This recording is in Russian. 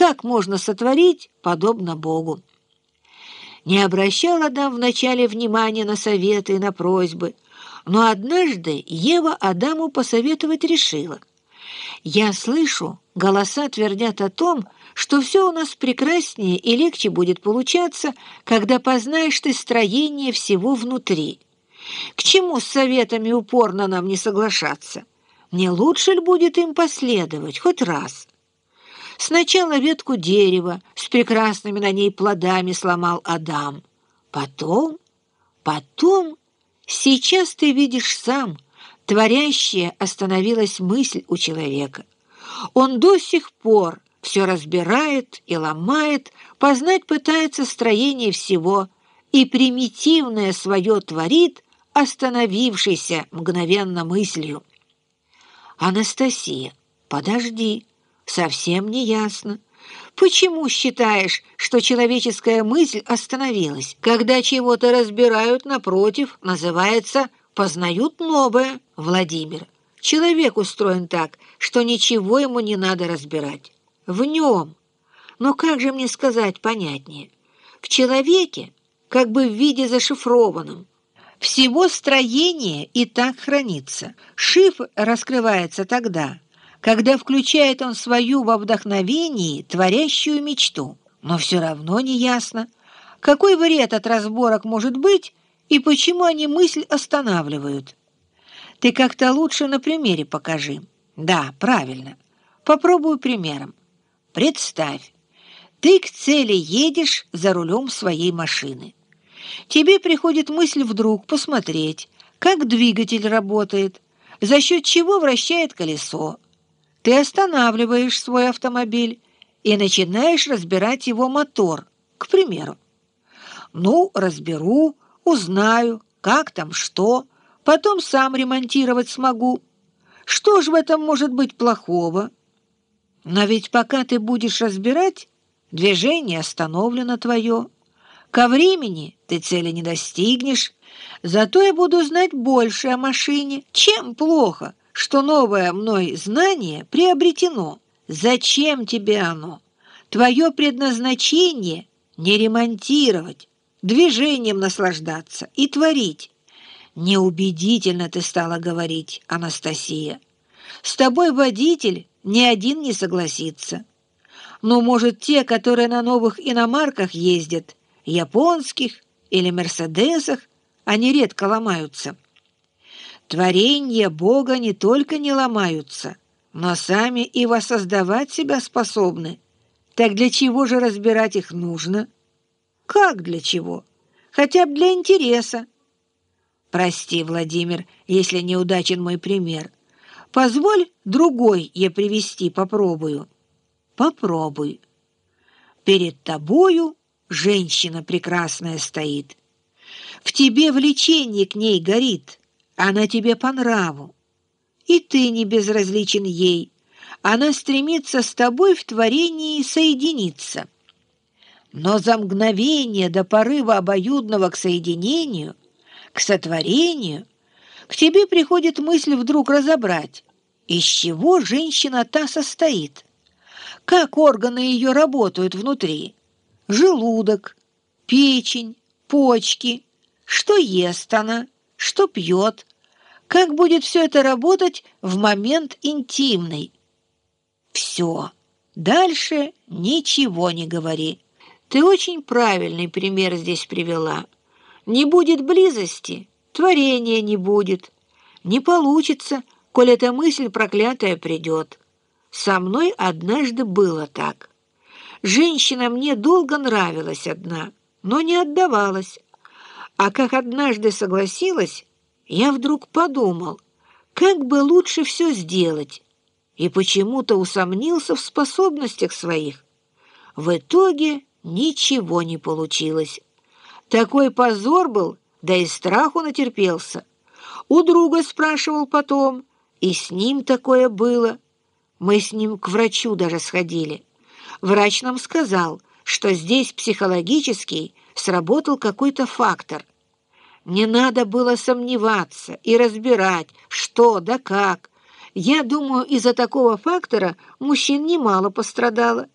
Как можно сотворить, подобно Богу? Не обращал Адам вначале внимания на советы и на просьбы, но однажды Ева Адаму посоветовать решила. «Я слышу, голоса твердят о том, что все у нас прекраснее и легче будет получаться, когда познаешь ты строение всего внутри. К чему с советами упорно нам не соглашаться? Не лучше ли будет им последовать хоть раз?» Сначала ветку дерева с прекрасными на ней плодами сломал Адам. Потом, потом, сейчас ты видишь сам, творящая остановилась мысль у человека. Он до сих пор все разбирает и ломает, познать пытается строение всего, и примитивное свое творит, остановившийся мгновенно мыслью. Анастасия, подожди совсем не ясно. Почему считаешь, что человеческая мысль остановилась? Когда чего-то разбирают, напротив, называется «познают новое», Владимир. Человек устроен так, что ничего ему не надо разбирать. В нем. Но как же мне сказать понятнее? В человеке, как бы в виде зашифрованном. Всего строение и так хранится. Шифр раскрывается тогда, когда включает он свою во вдохновении творящую мечту. Но все равно не ясно, какой вред от разборок может быть и почему они мысль останавливают. Ты как-то лучше на примере покажи. Да, правильно. Попробую примером. Представь, ты к цели едешь за рулем своей машины. Тебе приходит мысль вдруг посмотреть, как двигатель работает, за счет чего вращает колесо, ты останавливаешь свой автомобиль и начинаешь разбирать его мотор, к примеру. Ну, разберу, узнаю, как там что, потом сам ремонтировать смогу. Что ж в этом может быть плохого? Но ведь пока ты будешь разбирать, движение остановлено твое. Ко времени ты цели не достигнешь, зато я буду знать больше о машине. Чем плохо? Что новое мной знание приобретено. Зачем тебе оно? Твое предназначение — не ремонтировать, движением наслаждаться и творить. Неубедительно ты стала говорить, Анастасия. С тобой водитель ни один не согласится. Но, может, те, которые на новых иномарках ездят, японских или мерседесах, они редко ломаются. Творения Бога не только не ломаются, но сами и воссоздавать себя способны. Так для чего же разбирать их нужно? Как для чего? Хотя бы для интереса. Прости, Владимир, если неудачен мой пример. Позволь другой я привести попробую. Попробуй. Перед тобою женщина прекрасная стоит. В тебе влечение к ней горит — она тебе по нраву, и ты не безразличен ей. Она стремится с тобой в творении соединиться. Но за мгновение до порыва обоюдного к соединению, к сотворению, к тебе приходит мысль вдруг разобрать, из чего женщина та состоит, как органы ее работают внутри, желудок, печень, почки, что ест она, что пьет, как будет все это работать в момент интимный? Все. Дальше ничего не говори. Ты очень правильный пример здесь привела. Не будет близости, творения не будет. Не получится, коль эта мысль проклятая придет. Со мной однажды было так. Женщина мне долго нравилась одна, но не отдавалась. А как однажды согласилась, я вдруг подумал, как бы лучше все сделать, и почему-то усомнился в способностях своих. В итоге ничего не получилось. Такой позор был, да и страху натерпелся. У друга спрашивал потом, и с ним такое было. Мы с ним к врачу даже сходили. Врач нам сказал, что здесь психологический сработал какой-то фактор. Не надо было сомневаться и разбирать, что да как. Я думаю, из-за такого фактора мужчин немало пострадало.